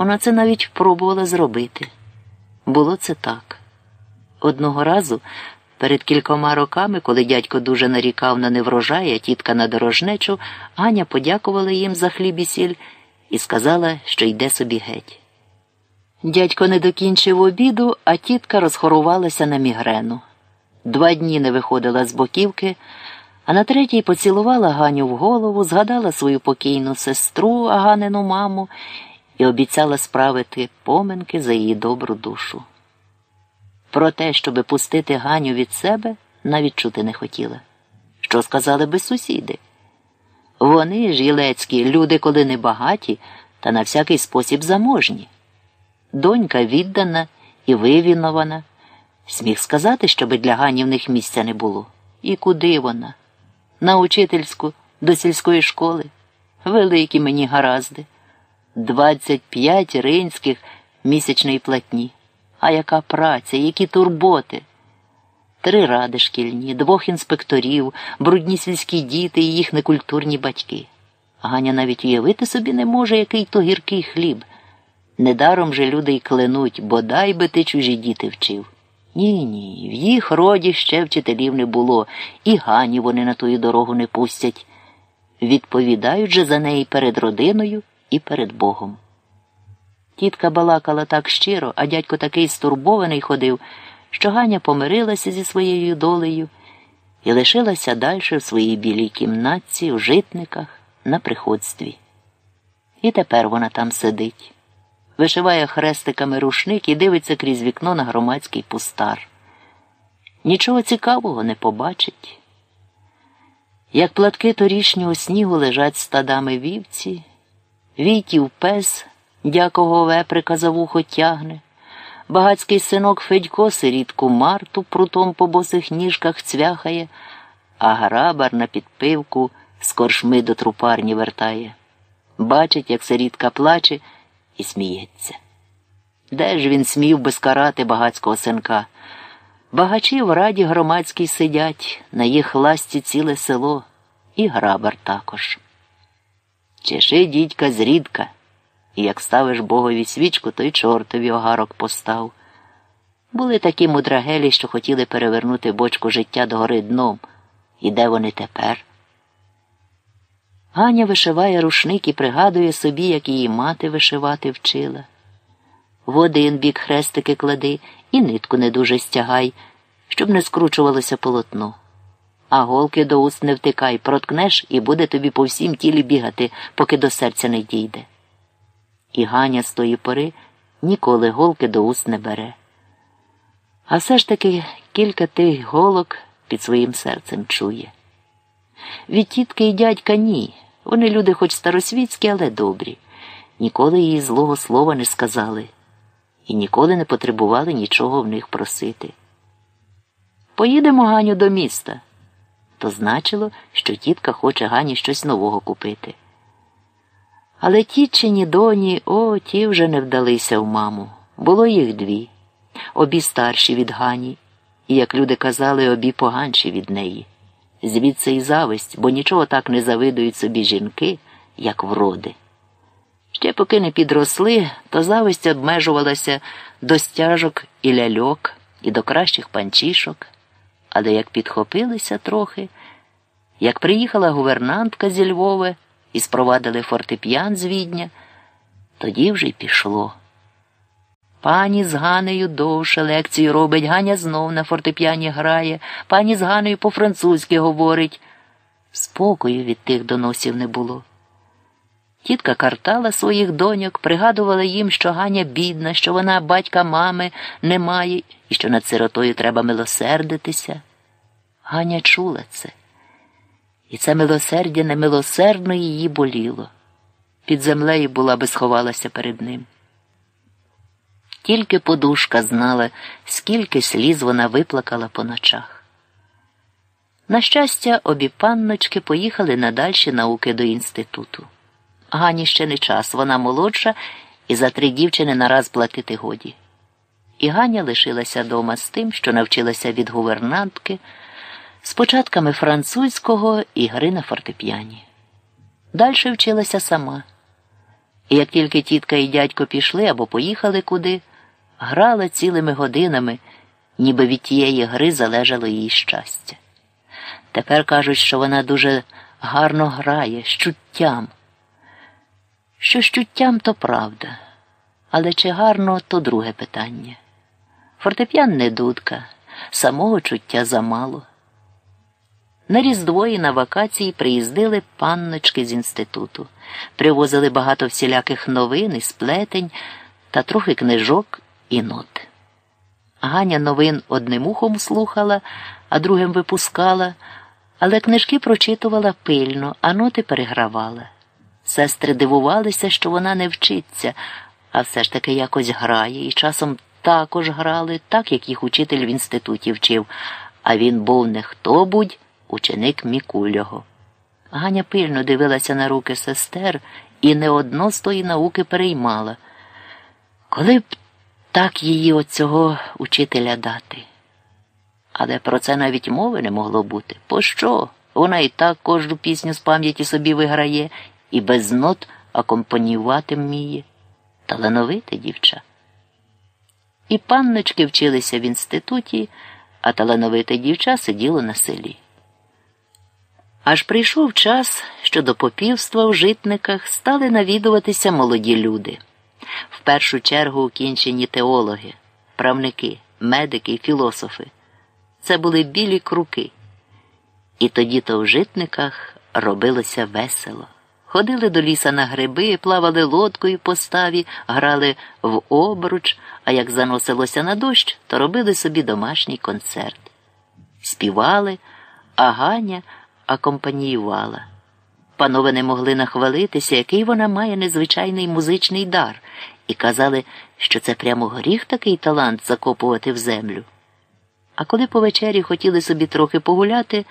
Вона це навіть пробувала зробити. Було це так. Одного разу, перед кількома роками, коли дядько дуже нарікав на неврожай, а тітка на дорожнечу, Ганя подякувала їм за хліб і сіль і сказала, що йде собі геть. Дядько не докінчив обіду, а тітка розхорувалася на мігрену. Два дні не виходила з боківки, а на третій поцілувала Ганю в голову, згадала свою покійну сестру, Аганину маму, і обіцяла справити поминки за її добру душу. Про те, щоби пустити Ганю від себе, навіть чути не хотіла. Що сказали би сусіди? Вони ж, Єлецькі, люди, коли не багаті, та на всякий спосіб заможні. Донька віддана і вивінована. Сміх сказати, щоби для Гані в них місця не було. І куди вона? На учительську, до сільської школи. Великі мені гаразди. Двадцять п'ять ринських місячної платні. А яка праця, які турботи? Три ради шкільні, двох інспекторів, брудні сільські діти і їх некультурні батьки. Ганя навіть уявити собі не може, який то гіркий хліб. Недаром же люди й кленуть, бодай би ти чужі діти вчив. Ні, ні, в їх роді ще вчителів не було, і Гані вони на тую дорогу не пустять. Відповідають же за неї перед родиною і перед Богом. Тітка балакала так щиро, а дядько такий стурбований ходив, що Ганя помирилася зі своєю долею і лишилася далі в своїй білій кімнатці, в житниках, на приходстві. І тепер вона там сидить, вишиває хрестиками рушник і дивиться крізь вікно на громадський пустар. Нічого цікавого не побачить. Як платки торішнього снігу лежать стадами вівці, війтів пес дякого веприка за вухо тягне, багацький синок Федько сирітку Марту прутом по босих ніжках цвяхає, а грабар на підпивку з коршми до трупарні вертає. Бачить, як сирітка плаче і сміється. Де ж він смів би скарати багацького синка? Багачі в раді громадській сидять, на їх ласті ціле село, і грабар також. Чеши, дідька, зрідка, і як ставиш богові свічку, то й чортові огарок постав. Були такі мудрагелі, що хотіли перевернути бочку життя догори дном. І де вони тепер? Ганя вишиває рушник і пригадує собі, як її мати вишивати вчила. В один бік хрестики клади і нитку не дуже стягай, щоб не скручувалося полотно. А голки до уст не втикай, проткнеш і буде тобі по всім тілі бігати, поки до серця не дійде. І Ганя з тої пори ніколи голки до уст не бере. А все ж таки кілька тих голок під своїм серцем чує. Від тітки і дядька ні. Вони люди хоч старосвітські, але добрі. Ніколи їй злого слова не сказали і ніколи не потребували нічого в них просити. Поїдемо Ганю до міста. То значило, що тітка хоче Гані щось нового купити. Але тітчині доні, о, ті вже не вдалися в маму. Було їх дві, обі старші від Гані, і, як люди казали, обі поганші від неї. Звідси й зависть, бо нічого так не завидують собі жінки, як вроди. Ще поки не підросли, то зависть обмежувалася до стяжок і ляльок, і до кращих панчішок, але як підхопилися трохи, як приїхала гувернантка зі Львова і спровадили фортеп'ян з відня, тоді вже й пішло. Пані з Ганею довше лекцію робить, Ганя знов на фортеп'яні грає, пані з Ганею по-французьки говорить. Спокою від тих доносів не було. Тітка картала своїх доньок, пригадувала їм, що Ганя бідна, що вона батька мами не має і що над сиротою треба милосердитися. Ганя чула це. І це милосердя немилосердно її боліло. Під землею була би сховалася перед ним. Тільки подушка знала, скільки сліз вона виплакала по ночах. На щастя, обі панночки поїхали на дальші науки до інституту. Гані ще не час, вона молодша і за три дівчини нараз платити годі. І Ганя лишилася дома з тим, що навчилася від гувернантки, з початками французького і гри на фортепіані. Дальше вчилася сама. І як тільки тітка і дядько пішли або поїхали куди, грала цілими годинами, ніби від тієї гри залежало її щастя. Тепер кажуть, що вона дуже гарно грає, з чуттям. Що з чуттям, то правда, але чи гарно, то друге питання. Фортеп'ян не дудка, самого чуття замало. На Різдво і на вакації приїздили панночки з інституту, привозили багато всіляких новин і сплетень та трохи книжок і нот. Ганя новин одним ухом слухала, а другим випускала, але книжки прочитувала пильно, а ноти перегравала. Сестри дивувалися, що вона не вчиться, а все ж таки якось грає, і часом також грали, так як їх учитель в інституті вчив, а він був не хто будь ученик Мікулього. Ганя пильно дивилася на руки сестер і не одно з тої науки переймала. Коли б так її от цього учителя дати? Але про це навіть мови не могло бути. Пощо? Вона і так кожну пісню з пам'яті собі виграє і без нот акомпаніювати вміє. Талановите дівча. І панночки вчилися в інституті, а талановите дівча сиділо на селі. Аж прийшов час, що до попівства в житниках стали навідуватися молоді люди. В першу чергу кінчені теологи, правники, медики і філософи. Це були білі круки. І тоді то в житниках робилося весело. Ходили до ліса на гриби, плавали лодкою по ставі, грали в обруч, а як заносилося на дощ, то робили собі домашній концерт. Співали, а Ганя акомпаніювала. Панове не могли нахвалитися, який вона має незвичайний музичний дар, і казали, що це прямо гріх такий талант закопувати в землю. А коли по вечері хотіли собі трохи погуляти,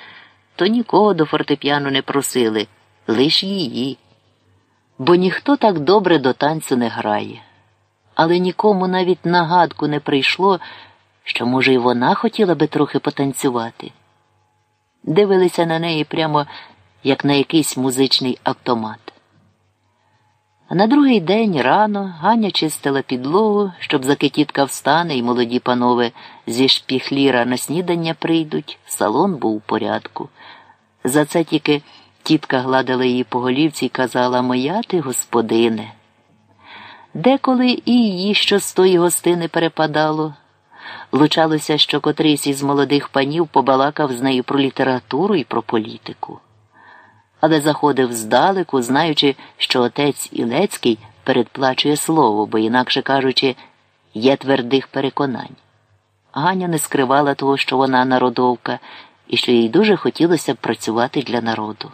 то нікого до фортепіану не просили, лиш її. Бо ніхто так добре до танцю не грає. Але нікому навіть нагадку не прийшло, що, може, і вона хотіла би трохи потанцювати. Дивилися на неї прямо як на якийсь музичний автомат. А на другий день рано Ганя чистила підлогу, щоб заки тітка встане і молоді панове зі шпіхліра на снідання прийдуть, салон був у порядку. За це тільки тітка гладила її по голівці і казала Моя ти, господине. Деколи і її що з тої гостини перепадало. Лучалося, що котрийсь із молодих панів побалакав з нею про літературу і про політику. Але заходив здалеку, знаючи, що отець Ілецький передплачує слово, бо, інакше кажучи, є твердих переконань. Ганя не скривала того, що вона народовка і що їй дуже хотілося працювати для народу.